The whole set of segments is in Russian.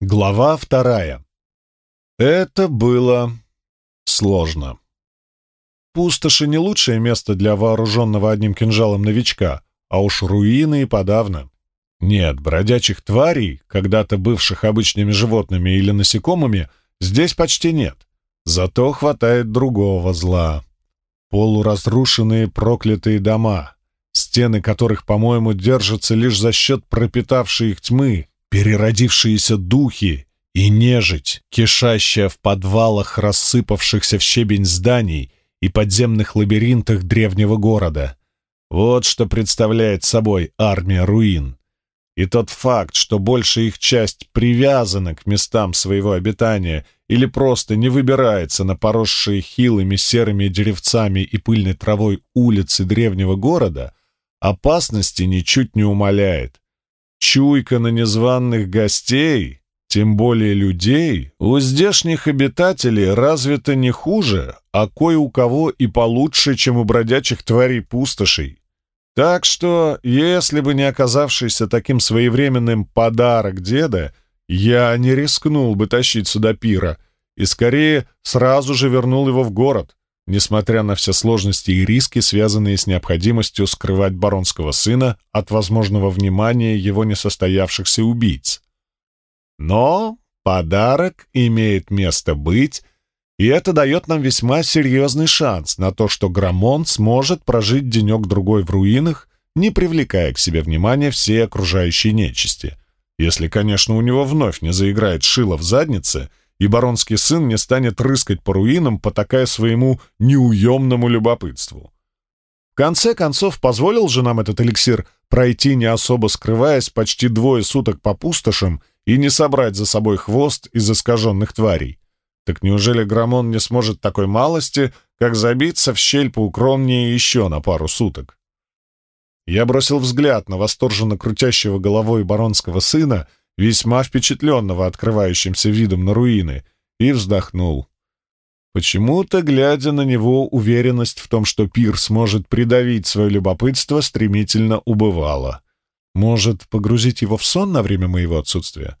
Глава вторая. Это было сложно. Пустоши не лучшее место для вооруженного одним кинжалом новичка, а уж руины и подавно. Нет, бродячих тварей, когда-то бывших обычными животными или насекомыми, здесь почти нет. Зато хватает другого зла. Полуразрушенные проклятые дома, стены которых, по-моему, держатся лишь за счет пропитавшей их тьмы, переродившиеся духи и нежить, кишащая в подвалах рассыпавшихся в щебень зданий и подземных лабиринтах древнего города. Вот что представляет собой армия руин. И тот факт, что большая их часть привязана к местам своего обитания или просто не выбирается на поросшие хилыми серыми деревцами и пыльной травой улицы древнего города, опасности ничуть не умаляет. Чуйка на незваных гостей, тем более людей, у здешних обитателей развита не хуже, а кое у кого и получше, чем у бродячих тварей пустошей. Так что, если бы не оказавшийся таким своевременным подарок деда, я не рискнул бы тащить сюда пира и скорее сразу же вернул его в город, несмотря на все сложности и риски, связанные с необходимостью скрывать баронского сына от возможного внимания его несостоявшихся убийц. Но подарок имеет место быть, и это дает нам весьма серьезный шанс на то, что Грамон сможет прожить денек-другой в руинах, не привлекая к себе внимания всей окружающей нечисти. Если, конечно, у него вновь не заиграет шило в заднице — и баронский сын не станет рыскать по руинам, потакая своему неуемному любопытству. В конце концов, позволил же нам этот эликсир пройти, не особо скрываясь, почти двое суток по пустошам и не собрать за собой хвост из искаженных тварей. Так неужели Грамон не сможет такой малости, как забиться в щель поукромнее еще на пару суток? Я бросил взгляд на восторженно крутящего головой баронского сына — весьма впечатленного открывающимся видом на руины, и вздохнул. Почему-то, глядя на него, уверенность в том, что пир сможет придавить свое любопытство, стремительно убывала. Может, погрузить его в сон на время моего отсутствия?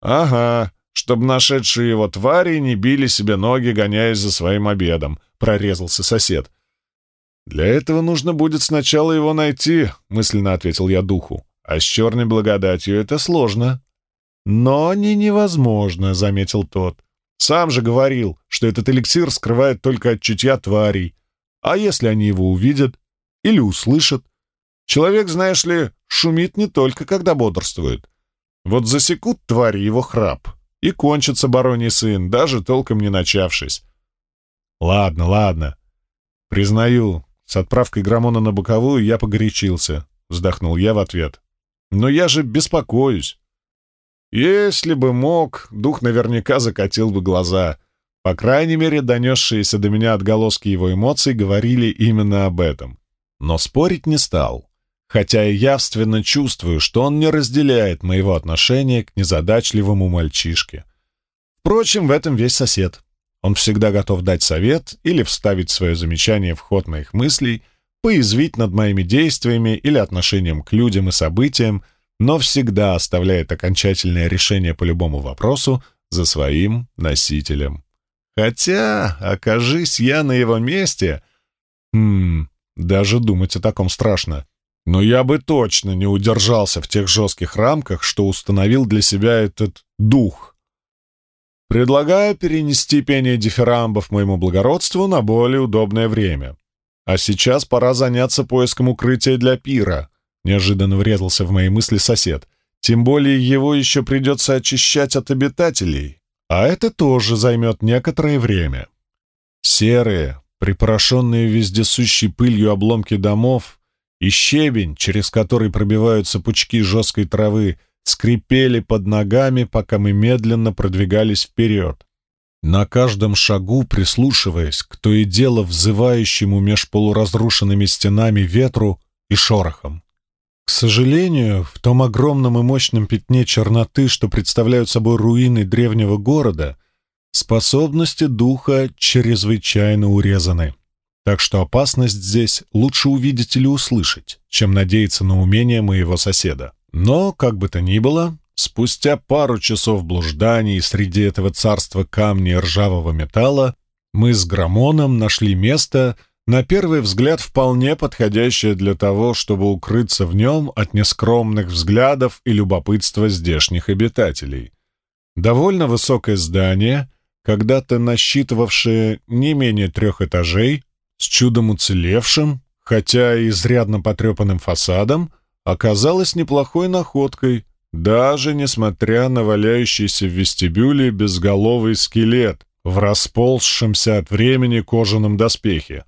Ага, чтобы нашедшие его твари не били себе ноги, гоняясь за своим обедом, прорезался сосед. «Для этого нужно будет сначала его найти», — мысленно ответил я духу. «А с черной благодатью это сложно». «Но не невозможно», — заметил тот. «Сам же говорил, что этот эликсир скрывает только от чутья тварей. А если они его увидят или услышат? Человек, знаешь ли, шумит не только, когда бодрствует. Вот засекут твари его храп, и кончится бароний сын, даже толком не начавшись. Ладно, ладно. Признаю, с отправкой Грамона на боковую я погорячился, вздохнул я в ответ. Но я же беспокоюсь. Если бы мог, дух наверняка закатил бы глаза. По крайней мере, донесшиеся до меня отголоски его эмоций говорили именно об этом. Но спорить не стал, хотя и явственно чувствую, что он не разделяет моего отношения к незадачливому мальчишке. Впрочем, в этом весь сосед. Он всегда готов дать совет или вставить свое замечание в ход моих мыслей, поязвить над моими действиями или отношением к людям и событиям — но всегда оставляет окончательное решение по любому вопросу за своим носителем. Хотя, окажись я на его месте... Хм, даже думать о таком страшно. Но я бы точно не удержался в тех жестких рамках, что установил для себя этот дух. Предлагаю перенести пение дифирамбов моему благородству на более удобное время. А сейчас пора заняться поиском укрытия для пира — Неожиданно врезался в мои мысли сосед. Тем более его еще придется очищать от обитателей. А это тоже займет некоторое время. Серые, припорошенные вездесущей пылью обломки домов и щебень, через который пробиваются пучки жесткой травы, скрипели под ногами, пока мы медленно продвигались вперед. На каждом шагу прислушиваясь к то и дело взывающему меж полуразрушенными стенами ветру и шорохом. К сожалению, в том огромном и мощном пятне черноты, что представляют собой руины древнего города, способности духа чрезвычайно урезаны. Так что опасность здесь лучше увидеть или услышать, чем надеяться на умение моего соседа. Но, как бы то ни было, спустя пару часов блужданий среди этого царства камня и ржавого металла, мы с Грамоном нашли место, на первый взгляд вполне подходящее для того, чтобы укрыться в нем от нескромных взглядов и любопытства здешних обитателей. Довольно высокое здание, когда-то насчитывавшее не менее трех этажей, с чудом уцелевшим, хотя и изрядно потрепанным фасадом, оказалось неплохой находкой, даже несмотря на валяющийся в вестибюле безголовый скелет в расползшемся от времени кожаном доспехе.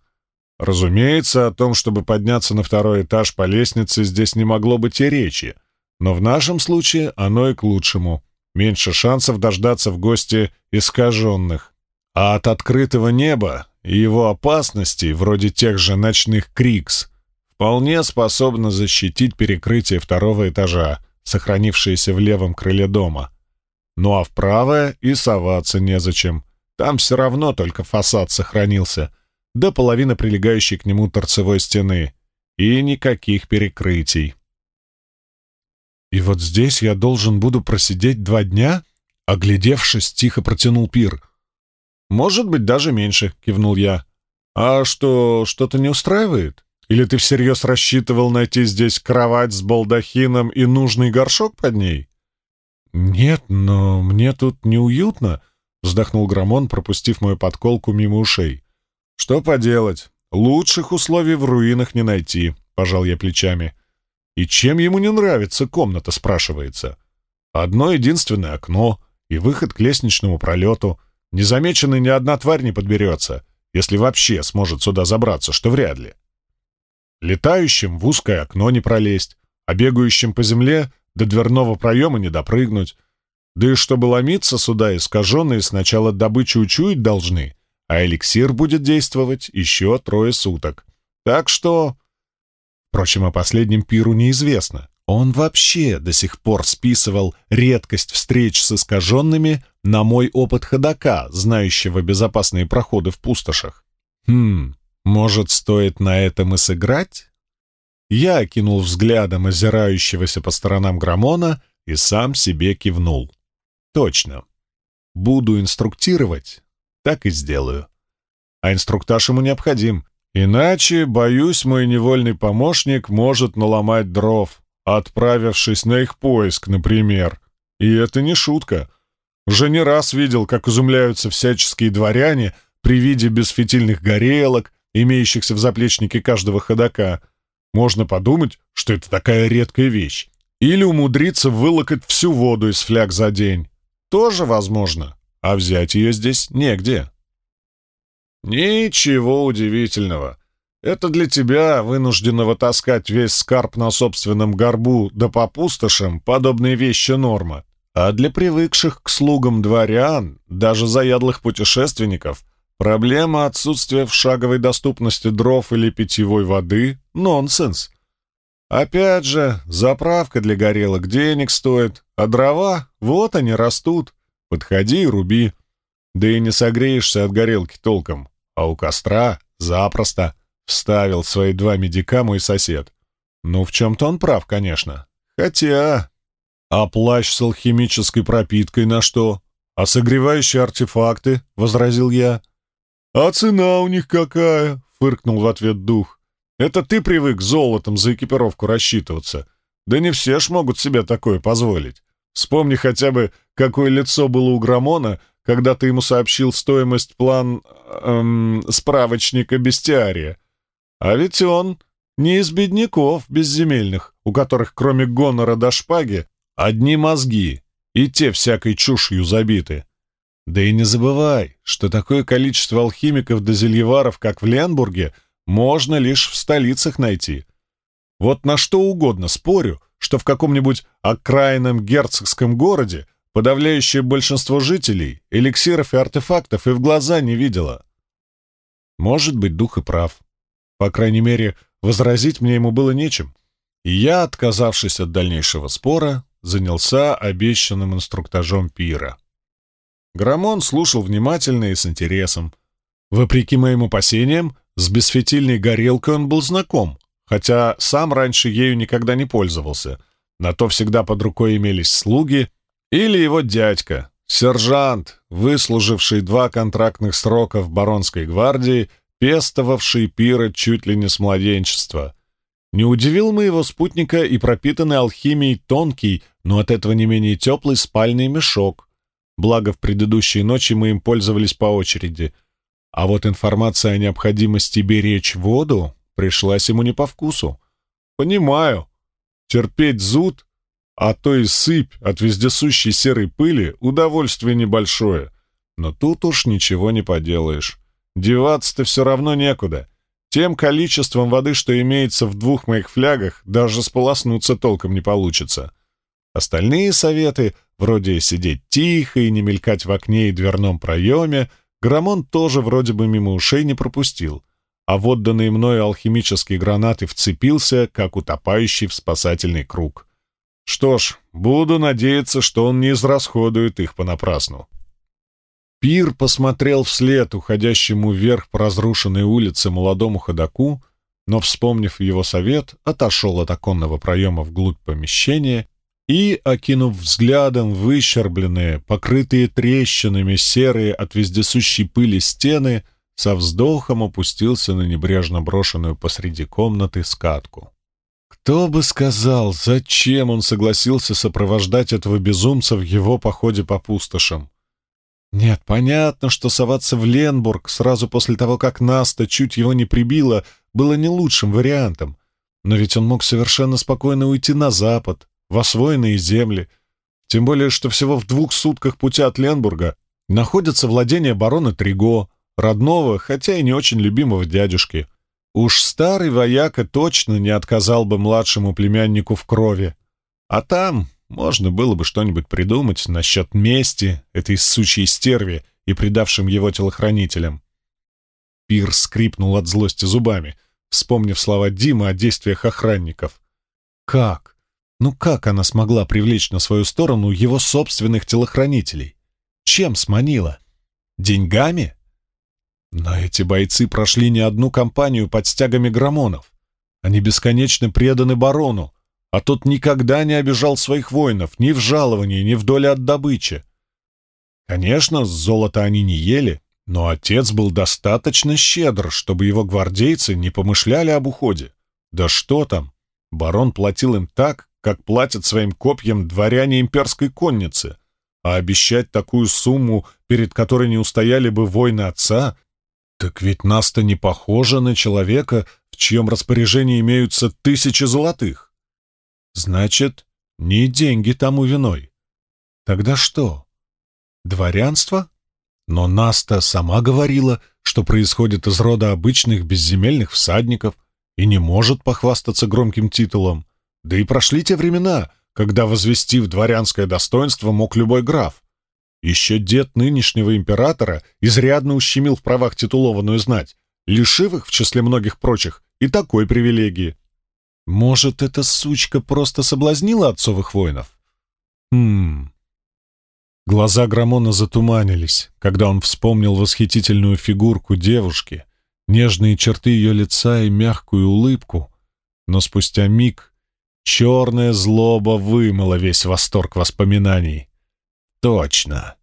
Разумеется, о том, чтобы подняться на второй этаж по лестнице, здесь не могло быть и речи, но в нашем случае оно и к лучшему. Меньше шансов дождаться в гости искаженных. А от открытого неба и его опасностей, вроде тех же ночных крикс, вполне способно защитить перекрытие второго этажа, сохранившееся в левом крыле дома. Ну а в правое и соваться незачем. Там все равно только фасад сохранился — до половины прилегающей к нему торцевой стены, и никаких перекрытий. «И вот здесь я должен буду просидеть два дня?» Оглядевшись, тихо протянул пир. «Может быть, даже меньше», — кивнул я. «А что, что-то не устраивает? Или ты всерьез рассчитывал найти здесь кровать с балдахином и нужный горшок под ней?» «Нет, но мне тут неуютно», — вздохнул Грамон, пропустив мою подколку мимо ушей. «Что поделать? Лучших условий в руинах не найти», — пожал я плечами. «И чем ему не нравится комната?» — спрашивается. «Одно единственное окно и выход к лестничному пролету. Незамеченный ни одна тварь не подберется, если вообще сможет сюда забраться, что вряд ли. Летающим в узкое окно не пролезть, а бегающим по земле до дверного проема не допрыгнуть. Да и чтобы ломиться сюда, искаженные сначала добычу учуять должны, а эликсир будет действовать еще трое суток. Так что... Впрочем, о последнем пиру неизвестно. Он вообще до сих пор списывал редкость встреч с искаженными на мой опыт ходока, знающего безопасные проходы в пустошах. Хм, может, стоит на этом и сыграть? Я окинул взглядом озирающегося по сторонам Грамона и сам себе кивнул. Точно. Буду инструктировать, так и сделаю. А инструктаж ему необходим. Иначе, боюсь, мой невольный помощник может наломать дров, отправившись на их поиск, например. И это не шутка. Уже не раз видел, как изумляются всяческие дворяне при виде безфитильных горелок, имеющихся в заплечнике каждого ходока. Можно подумать, что это такая редкая вещь. Или умудриться вылокать всю воду из фляг за день. Тоже возможно а взять ее здесь негде. Ничего удивительного. Это для тебя, вынужденного таскать весь скарб на собственном горбу да по пустошам, подобные вещи норма. А для привыкших к слугам дворян, даже заядлых путешественников, проблема отсутствия в шаговой доступности дров или питьевой воды — нонсенс. Опять же, заправка для горелок денег стоит, а дрова — вот они растут. Подходи и руби. Да и не согреешься от горелки толком. А у костра запросто вставил свои два медика мой сосед. Ну, в чем-то он прав, конечно. Хотя... А плащ с алхимической пропиткой на что? А согревающие артефакты? — возразил я. А цена у них какая? — фыркнул в ответ дух. Это ты привык золотом за экипировку рассчитываться. Да не все ж могут себе такое позволить. Вспомни хотя бы, какое лицо было у Грамона, когда ты ему сообщил стоимость план эм, справочника бестиария. А ведь он не из бедняков безземельных, у которых кроме гонора до шпаги одни мозги, и те всякой чушью забиты. Да и не забывай, что такое количество алхимиков да зельеваров, как в Ленбурге, можно лишь в столицах найти. Вот на что угодно спорю, что в каком-нибудь окраинном герцогском городе подавляющее большинство жителей эликсиров и артефактов и в глаза не видело. Может быть, дух и прав. По крайней мере, возразить мне ему было нечем. И я, отказавшись от дальнейшего спора, занялся обещанным инструктажом пира. Грамон слушал внимательно и с интересом. Вопреки моим опасениям, с бесфитильной горелкой он был знаком, хотя сам раньше ею никогда не пользовался. На то всегда под рукой имелись слуги или его дядька, сержант, выслуживший два контрактных срока в Баронской гвардии, пестовавший пира чуть ли не с младенчества. Не удивил моего спутника и пропитанный алхимией тонкий, но от этого не менее теплый спальный мешок. Благо, в предыдущие ночи мы им пользовались по очереди. А вот информация о необходимости беречь воду пришлась ему не по вкусу. Понимаю. Терпеть зуд, а то и сыпь от вездесущей серой пыли — удовольствие небольшое. Но тут уж ничего не поделаешь. Деваться-то все равно некуда. Тем количеством воды, что имеется в двух моих флягах, даже сполоснуться толком не получится. Остальные советы, вроде сидеть тихо и не мелькать в окне и дверном проеме, Грамон тоже вроде бы мимо ушей не пропустил, а в отданные мною алхимические гранаты вцепился, как утопающий в спасательный круг. Что ж, буду надеяться, что он не израсходует их понапрасну. Пир посмотрел вслед уходящему вверх по разрушенной улице молодому ходоку, но, вспомнив его совет, отошел от оконного проема вглубь помещения и, окинув взглядом выщербленные, покрытые трещинами серые от вездесущей пыли стены, со вздохом опустился на небрежно брошенную посреди комнаты скатку. Кто бы сказал, зачем он согласился сопровождать этого безумца в его походе по пустошам? Нет, понятно, что соваться в Ленбург сразу после того, как Наста чуть его не прибила, было не лучшим вариантом. Но ведь он мог совершенно спокойно уйти на запад, в освоенные земли. Тем более, что всего в двух сутках пути от Ленбурга находятся владения барона Триго, родного, хотя и не очень любимого дядюшки. Уж старый вояка точно не отказал бы младшему племяннику в крови. А там можно было бы что-нибудь придумать насчет мести этой сучьей стерви и предавшим его телохранителям. Пир скрипнул от злости зубами, вспомнив слова Димы о действиях охранников. Как? Ну как она смогла привлечь на свою сторону его собственных телохранителей? Чем сманила? Деньгами? Но эти бойцы прошли не одну кампанию под стягами граммонов. Они бесконечно преданы барону, а тот никогда не обижал своих воинов ни в жаловании, ни в доле от добычи. Конечно, золото они не ели, но отец был достаточно щедр, чтобы его гвардейцы не помышляли об уходе. Да что там, барон платил им так, как платят своим копьям дворяне имперской конницы, а обещать такую сумму, перед которой не устояли бы воины отца, так ведь Наста не похожа на человека, в чьем распоряжении имеются тысячи золотых. Значит, не деньги тому виной. Тогда что? Дворянство? Но Наста сама говорила, что происходит из рода обычных безземельных всадников и не может похвастаться громким титулом. Да и прошли те времена, когда, возвестив дворянское достоинство, мог любой граф. Еще дед нынешнего императора изрядно ущемил в правах титулованную знать, лишив их, в числе многих прочих, и такой привилегии. Может, эта сучка просто соблазнила отцовых воинов? Хм... Глаза Грамона затуманились, когда он вспомнил восхитительную фигурку девушки, нежные черты ее лица и мягкую улыбку, но спустя миг черная злоба вымыла весь восторг воспоминаний. Точно.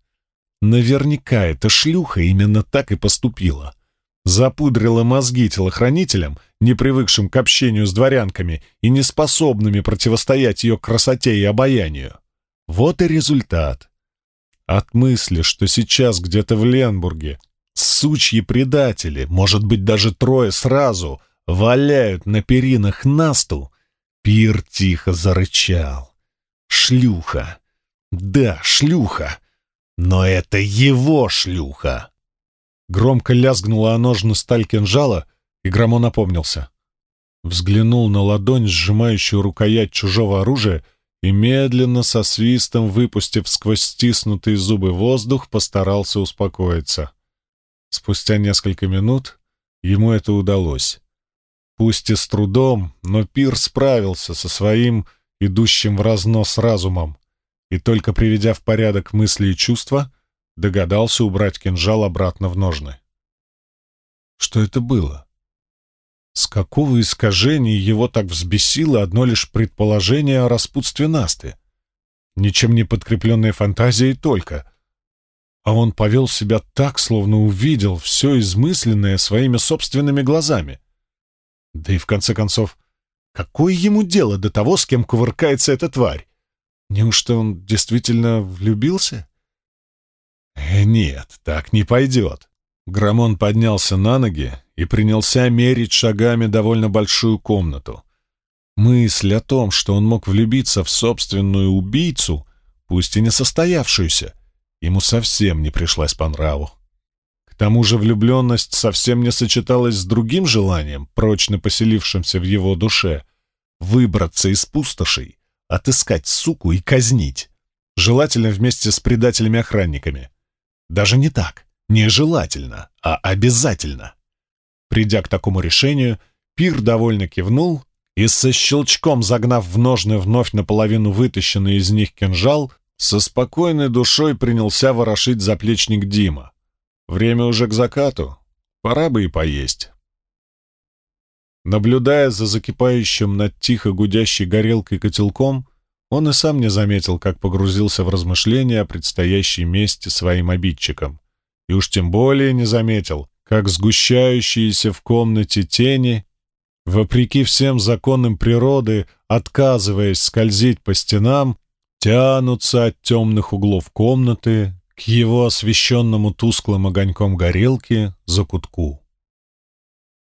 Наверняка эта шлюха именно так и поступила запудрила мозги телохранителям, не привыкшим к общению с дворянками и не способными противостоять ее красоте и обаянию. Вот и результат. От мысли, что сейчас где-то в Ленбурге сучьи предатели, может быть, даже трое сразу, валяют на перинах Насту, Пир тихо зарычал. Шлюха. Да, шлюха. Но это его шлюха. Громко лязгнула о ножны сталь кинжала, и Грамо напомнился. Взглянул на ладонь, сжимающую рукоять чужого оружия, и медленно, со свистом, выпустив сквозь стиснутые зубы воздух, постарался успокоиться. Спустя несколько минут ему это удалось. Пусть и с трудом, но Пир справился со своим идущим в разнос разумом, и только приведя в порядок мысли и чувства, догадался убрать кинжал обратно в ножны. Что это было? С какого искажения его так взбесило одно лишь предположение о распутстве Насты? Ничем не подкрепленной фантазией только. А он повел себя так, словно увидел все измысленное своими собственными глазами. Да и в конце концов, какое ему дело до того, с кем кувыркается эта тварь? Неужто он действительно влюбился? Э, нет, так не пойдет. Грамон поднялся на ноги и принялся мерить шагами довольно большую комнату. Мысль о том, что он мог влюбиться в собственную убийцу, пусть и не состоявшуюся, ему совсем не пришлась по нраву. К тому же влюбленность совсем не сочеталась с другим желанием, прочно поселившимся в его душе — выбраться из пустошей, отыскать суку и казнить, желательно вместе с предателями-охранниками. Даже не так, не желательно, а обязательно. Придя к такому решению, Пир довольно кивнул и со щелчком загнав в ножны вновь наполовину вытащенный из них кинжал, со спокойной душой принялся ворошить заплечник Дима. Время уже к закату, пора бы и поесть. Наблюдая за закипающим над тихо гудящей горелкой котелком, он и сам не заметил, как погрузился в размышления о предстоящей мести своим обидчикам. И уж тем более не заметил, как сгущающиеся в комнате тени, вопреки всем законам природы, отказываясь скользить по стенам, тянутся от темных углов комнаты к его освещенному тусклым огоньком горелки закутку.